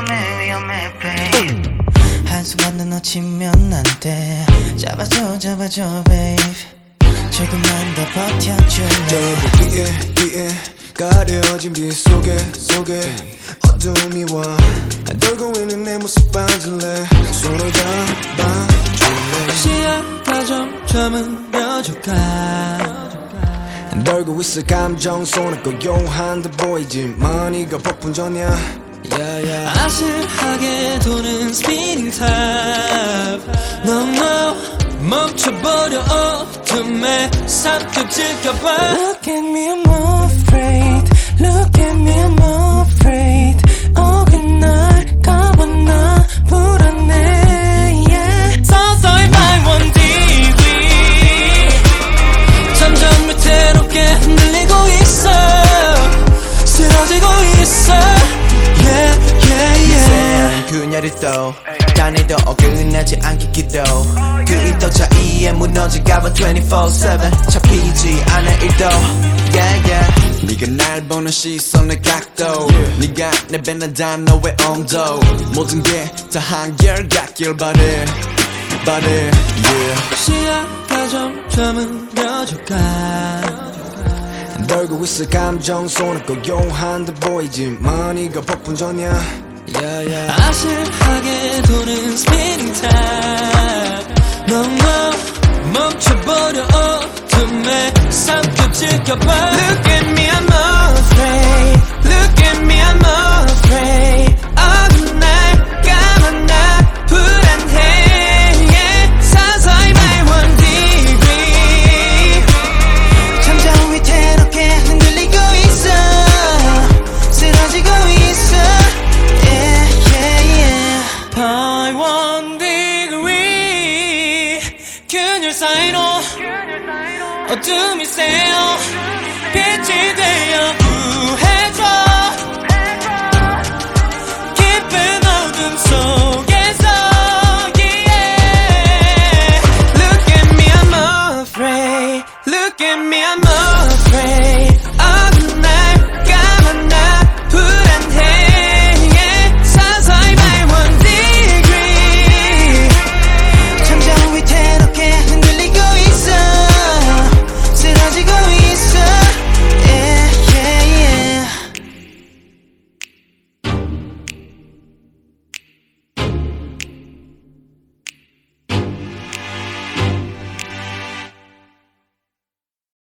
위험해 위험해 babe. 한순간도 놓치면 안돼. 잡아줘 잡아줘 babe. 조금만 더 버텨줄래? 저 위에 위에 가려진 빛 속에 속에 어둠이 와. 떨고 있는 내 모습 봐줄래? 손을 잡아줄래? 시야가 점점 흐려져가 떨고 있을 감정 손에 고요한 듯 보이지만 이거 폭풍전이야 아슬하게 도는 spinning top No no 멈춰버려 어둠에 삼켜 질까봐 Look at me 또 단에도 어긋나지 않게 기도 그리도 자의에 무너질까봐 24-7 잡히지 않아 일도. Yeah, yeah. 네가 날 보는 시선의 각도. 네가 내뱉는 단어의 온도. 모든 게 다 한결같길 바래. 바래 yeah. 시야가 점점 흐려져가 떨고 있을 감정 손에 고요한 듯 보이지만 이거 폭풍전이야 아슬하게 도는 top No no 멈춰버려 어둠에 삼켜질까봐 균열 사이로 어둠이 새어 빛이 되어 구해줘 깊은 어둠 속에서 yeah. Look at me I'm afraid Look at me I'm afraid